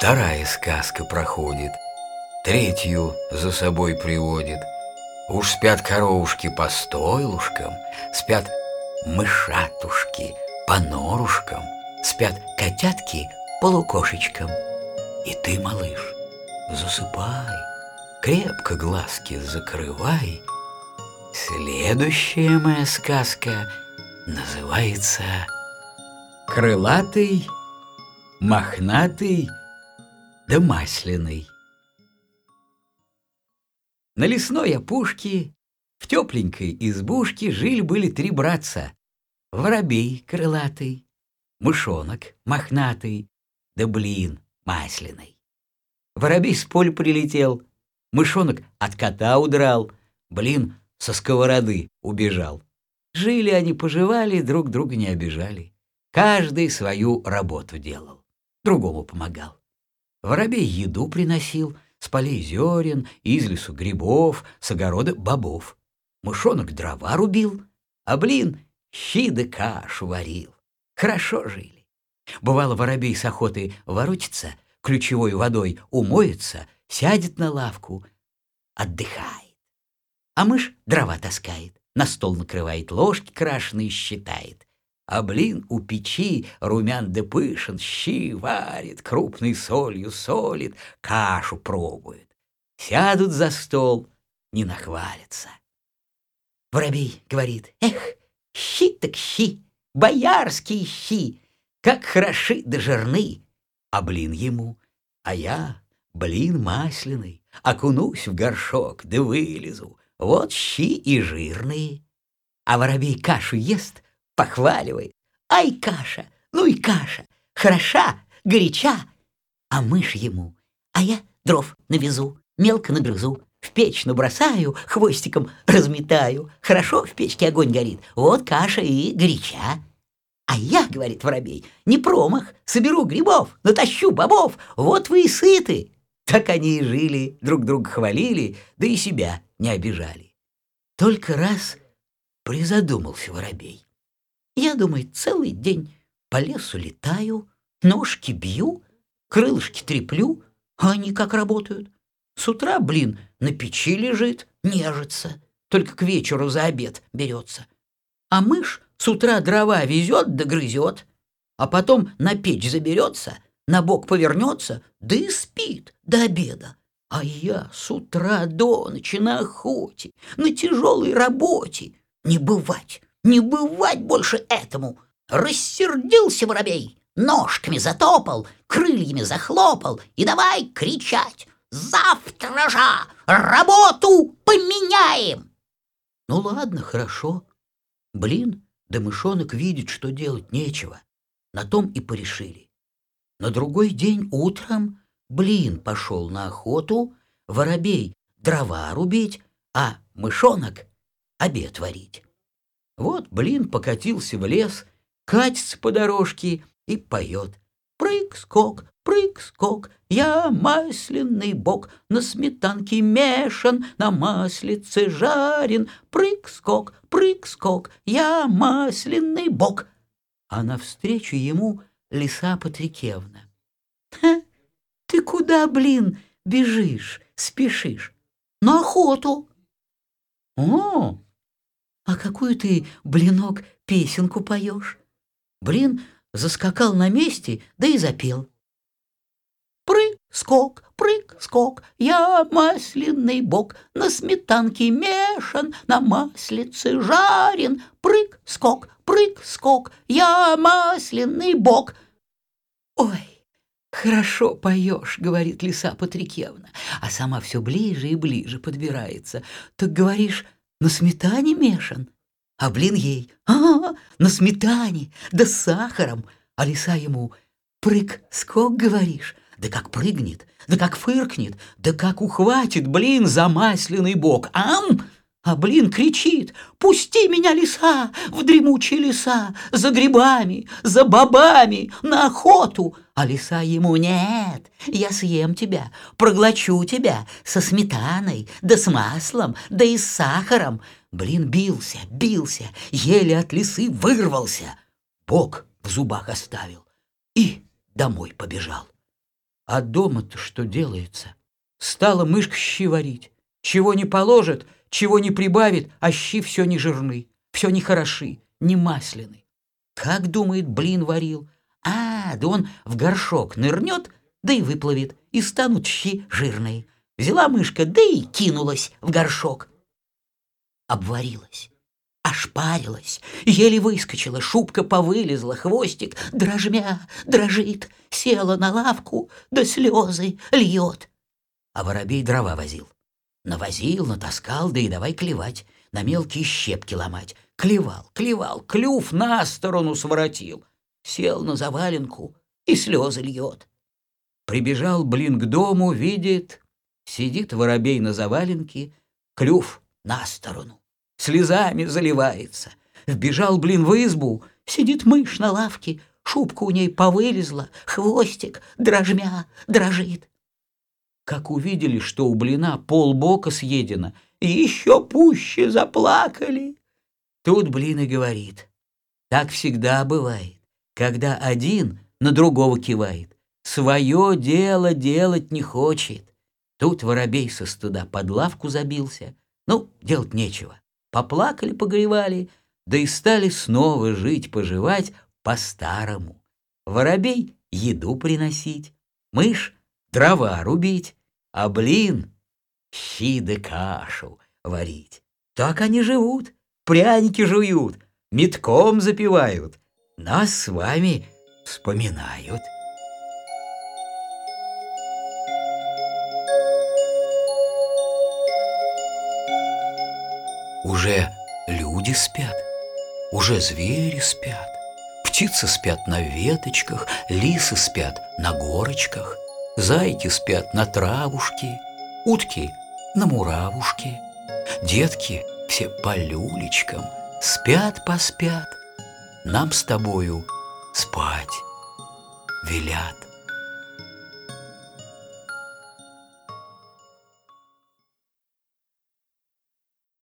Вторая сказка проходит, третью за собой приводит. Уж спят коровушки по стойлушкам, спят мышатушки по норушкам, спят котятки по лукошечкам. И ты, малыш, засыпай, крепко глазки закрывай. Следующая моя сказка называется «Крылатый, мохнатый да масляный». На лесной опушке в тепленькой избушке жили-были три братца. Воробей крылатый, мышонок мохнатый, да блин масляный. Воробей с поля прилетел, мышонок от кота удрал, блин со сковороды убежал. Жили они, поживали, друг друга не обижали. Каждый свою работу делал, другому помогал. Воробей еду приносил, с полей зерен, из лесу грибов, с огорода бобов. Мышонок дрова рубил, а блин щи да кашу варил. Хорошо жили. Бывало, воробей с охоты воротится, ключевой водой умоется, сядет на лавку, отдыхает. А мышь дрова таскает, на стол накрывает, ложки крашеные считает. А блин у печи румян да пышен, щи варит, крупной солью солит, кашу пробует. Сядут за стол, не нахвалятся. Воробей говорит, эх, щи так щи, боярские щи, как хороши да жирны. А блин ему, а я, блин масляный, окунусь в горшок да вылезу, вот щи и жирные. А воробей кашу ест, похваливает. Ай, каша, ну и каша, хороша, горяча. А мышь ему, а я дров навезу, мелко нагрызу, в печь набросаю, хвостиком разметаю. Хорошо в печке огонь горит, вот каша и горяча. А я, говорит воробей, не промах, соберу грибов, натащу бобов, вот вы и сыты. Так они и жили, друг друга хвалили, да и себя не обижали. Только раз призадумался воробей. Я, думаю, целый день по лесу летаю, ножки бью, крылышки треплю, а они как работают. С утра, блин, на печи лежит, нежится, только к вечеру за обед берется. А мышь с утра дрова везет да грызет, а потом на печь заберется, на бок повернется, да и спит до обеда. А я с утра до ночи на охоте, на тяжелой работе. Не бывать, не бывать больше этому. Рассердился воробей, ножками затопал, крыльями захлопал и давай кричать. Завтра же работу поменяем. Ну ладно, хорошо. Блин, да мышонок видит, что делать нечего. На том и порешили. На другой день утром блин пошел на охоту, воробей дрова рубить, а мышонок обед варить. Вот блин покатился в лес, катится по дорожке и поет. Прыг-скок, прыг-скок, я масляный бок, на сметанке мешан, на маслице жарен. Прыг-скок, прыг-скок, я масляный бок. А навстречу ему лиса Патрикевна. Ха, ты куда, блин, бежишь, спешишь? На охоту. О, какую ты, блинок, песенку поешь? Блин заскакал на месте, да и запел. Прыг-скок, прыг-скок, я масляный бок, на сметанке мешан, на маслице жарен. Прыг-скок, прыг-скок, я масляный бок. Ой, «Хорошо поешь», — говорит лиса Патрикевна, а сама все ближе и ближе подбирается. «Так говоришь, на сметане мешан?» А блин ей, а, на сметане, да с сахаром. А лиса ему, прыг, скок, говоришь? Да как прыгнет, да как фыркнет, да как ухватит, блин, за масляный бок. Ам! А блин кричит, пусти меня, лиса, в дремучие леса, за грибами, за бобами, на охоту. А лиса ему, нет, я съем тебя, проглочу тебя со сметаной, да с маслом, да и с сахаром. Блин бился, бился, еле от лисы вырвался. Бог в зубах оставил и домой побежал. А дома-то что делается? Стала мышка щи варить. Чего не положит, чего не прибавит, а щи все не жирны, все не хороши, не масляны. Как, думает, блин варил? А, да он в горшок нырнет, да и выплывет, и станут щи жирные. Взяла мышка, да и кинулась в горшок. Обварилась, ошпарилась, еле выскочила, шубка повылезла, хвостик дрожмя, дрожит, села на лавку, да слезы льет. А воробей дрова возил. Навозил, натаскал, да и давай клевать, на мелкие щепки ломать. Клевал, клевал, клюв на сторону своротил. Сел на заваленку и слезы льет. Прибежал, блин, к дому, видит, сидит воробей на заваленке, клюв на сторону, слезами заливается. Вбежал, блин, в избу, сидит мышь на лавке, шубка у ней повылезла, хвостик дрожмя дрожит. Как увидели, что у блина полбока съедено, еще пуще заплакали. Тут блин и говорит, так всегда бывает, когда один на другого кивает, свое дело делать не хочет. Тут воробей со стыда под лавку забился. Ну, делать нечего. Поплакали, погревали, да и стали снова жить-поживать по-старому. Воробей еду приносить, мышь дрова рубить, а блин — щи да кашу варить. Так они живут, пряники жуют, метком запивают, нас с вами вспоминают. Уже люди спят, уже звери спят, птицы спят на веточках, лисы спят на горочках — Зайки спят на травушке, утки на муравушке, Детки все по люлечкам спят-поспят, Нам с тобою спать велят.